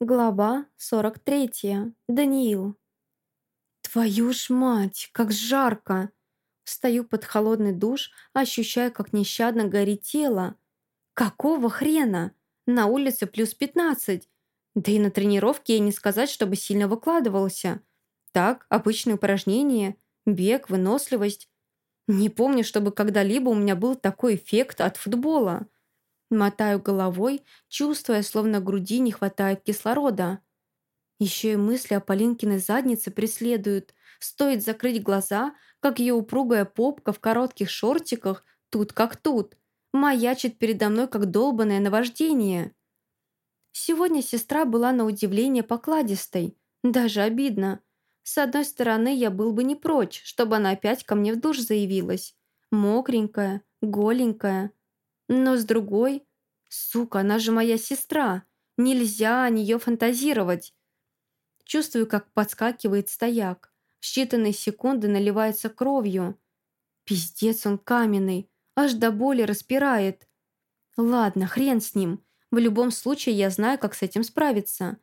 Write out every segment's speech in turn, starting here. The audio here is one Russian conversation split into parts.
Глава 43. Даниил. Твою ж мать, как жарко! Встаю под холодный душ, ощущая, как нещадно горит тело. Какого хрена? На улице плюс 15. Да и на тренировке я не сказать, чтобы сильно выкладывался. Так, обычные упражнения, бег, выносливость. Не помню, чтобы когда-либо у меня был такой эффект от футбола. Мотаю головой, чувствуя, словно груди не хватает кислорода. Еще и мысли о Полинкиной заднице преследуют. Стоит закрыть глаза, как ее упругая попка в коротких шортиках, тут как тут, маячит передо мной, как долбанное наваждение. Сегодня сестра была на удивление покладистой. Даже обидно. С одной стороны, я был бы не прочь, чтобы она опять ко мне в душ заявилась. Мокренькая, голенькая. Но с другой... Сука, она же моя сестра. Нельзя о нее фантазировать. Чувствую, как подскакивает стояк. В считанные секунды наливается кровью. Пиздец он каменный. Аж до боли распирает. Ладно, хрен с ним. В любом случае я знаю, как с этим справиться.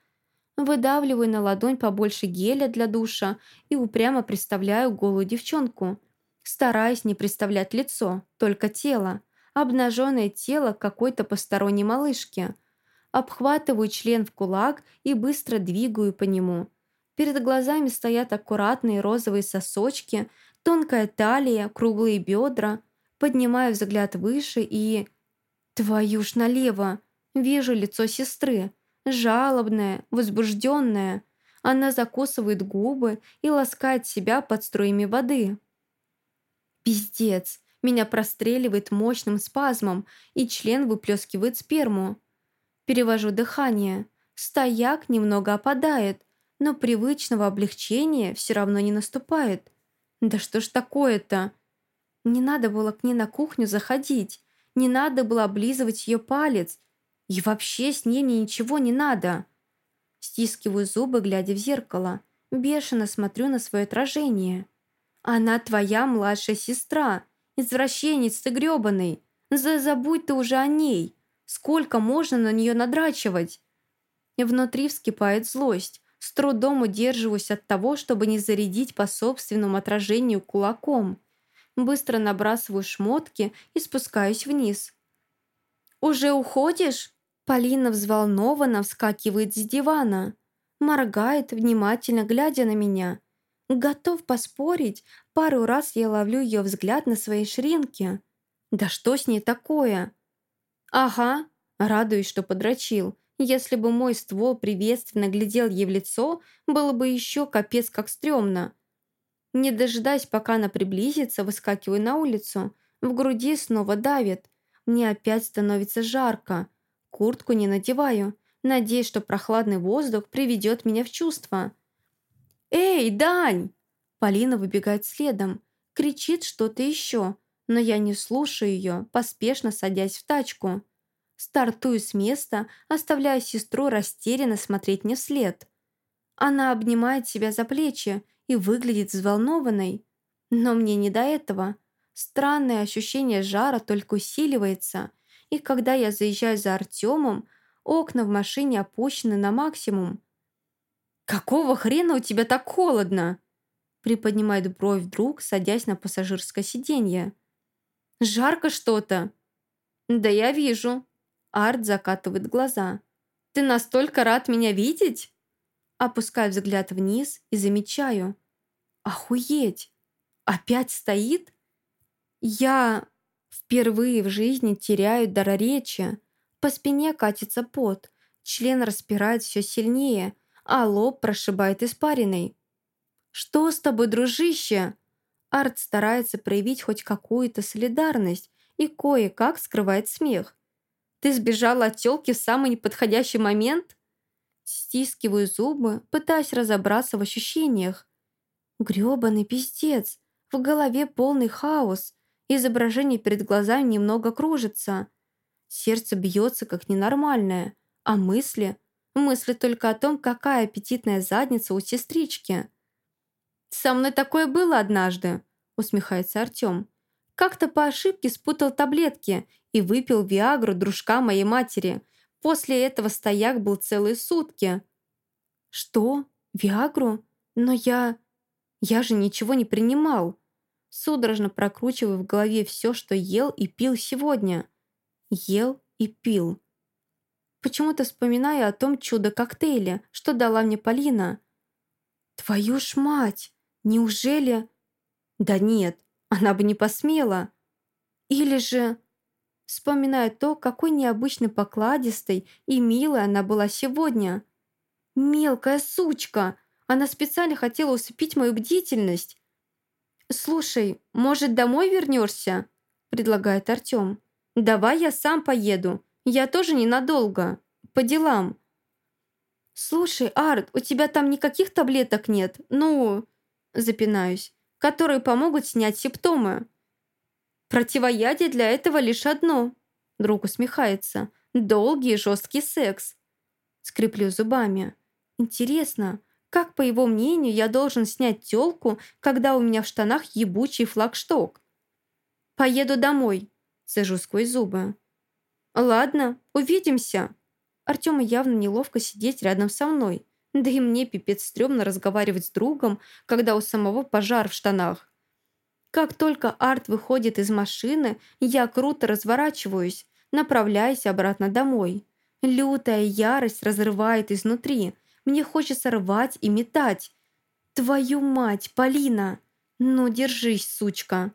Выдавливаю на ладонь побольше геля для душа и упрямо представляю голую девчонку. Стараюсь не представлять лицо, только тело обнаженное тело какой-то посторонней малышки. Обхватываю член в кулак и быстро двигаю по нему. Перед глазами стоят аккуратные розовые сосочки, тонкая талия, круглые бедра. Поднимаю взгляд выше и... Твою ж налево! Вижу лицо сестры. Жалобное, возбужденное. Она закусывает губы и ласкает себя под струями воды. Пиздец. Меня простреливает мощным спазмом, и член выплескивает сперму. Перевожу дыхание. Стояк немного опадает, но привычного облегчения все равно не наступает. Да что ж такое-то? Не надо было к ней на кухню заходить. Не надо было облизывать ее палец. И вообще с ней мне ничего не надо. Стискиваю зубы, глядя в зеркало. Бешено смотрю на свое отражение. Она твоя младшая сестра. Извращенец ты грёбаный! Забудь ты уже о ней! Сколько можно на нее надрачивать?» Внутри вскипает злость. С трудом удерживаюсь от того, чтобы не зарядить по собственному отражению кулаком. Быстро набрасываю шмотки и спускаюсь вниз. «Уже уходишь?» Полина взволнованно вскакивает с дивана. Моргает, внимательно глядя на меня. Готов поспорить, пару раз я ловлю ее взгляд на своей ширинке. Да что с ней такое? Ага, радуюсь, что подрочил. Если бы мой ствол приветственно глядел ей в лицо, было бы еще капец как стрёмно. Не дожидаясь, пока она приблизится, выскакиваю на улицу. В груди снова давит. Мне опять становится жарко. Куртку не надеваю. Надеюсь, что прохладный воздух приведет меня в чувство. «Эй, Дань!» Полина выбегает следом, кричит что-то еще, но я не слушаю ее, поспешно садясь в тачку. Стартую с места, оставляя сестру растерянно смотреть мне вслед. Она обнимает себя за плечи и выглядит взволнованной. Но мне не до этого. Странное ощущение жара только усиливается, и когда я заезжаю за Артемом, окна в машине опущены на максимум. «Какого хрена у тебя так холодно?» Приподнимает бровь друг, садясь на пассажирское сиденье. «Жарко что-то». «Да я вижу». Арт закатывает глаза. «Ты настолько рад меня видеть?» Опускаю взгляд вниз и замечаю. «Охуеть! Опять стоит?» «Я впервые в жизни теряю дар речи. По спине катится пот, член распирает все сильнее, а лоб прошибает испариной. «Что с тобой, дружище?» Арт старается проявить хоть какую-то солидарность и кое-как скрывает смех. «Ты сбежала от тёлки в самый неподходящий момент?» Стискиваю зубы, пытаясь разобраться в ощущениях. Грёбаный пиздец. В голове полный хаос. Изображение перед глазами немного кружится. Сердце бьется как ненормальное, а мысли Мысли только о том, какая аппетитная задница у сестрички. «Со мной такое было однажды», — усмехается Артем. «Как-то по ошибке спутал таблетки и выпил Виагру дружка моей матери. После этого стояк был целые сутки. Что? Виагру? Но я... Я же ничего не принимал. Судорожно прокручиваю в голове все, что ел и пил сегодня. Ел и пил. Почему-то вспоминаю о том чудо-коктейле, что дала мне Полина. Твою ж мать! Неужели... Да нет, она бы не посмела. Или же... Вспоминаю то, какой необычно покладистой и милой она была сегодня. Мелкая сучка! Она специально хотела усыпить мою бдительность. «Слушай, может, домой вернешься?» предлагает Артем. «Давай я сам поеду. Я тоже ненадолго. По делам». «Слушай, Арт, у тебя там никаких таблеток нет? Ну...» Запинаюсь. «Которые помогут снять симптомы». «Противоядие для этого лишь одно». Друг усмехается. «Долгий и жесткий секс». Скреплю зубами. «Интересно, как, по его мнению, я должен снять тёлку, когда у меня в штанах ебучий флагшток? «Поеду домой», — сажу сквозь зубы. «Ладно, увидимся». Артему явно неловко сидеть рядом со мной. Да и мне пипец стрёмно разговаривать с другом, когда у самого пожар в штанах. Как только Арт выходит из машины, я круто разворачиваюсь, направляясь обратно домой. Лютая ярость разрывает изнутри. Мне хочется рвать и метать. Твою мать, Полина! Ну, держись, сучка!»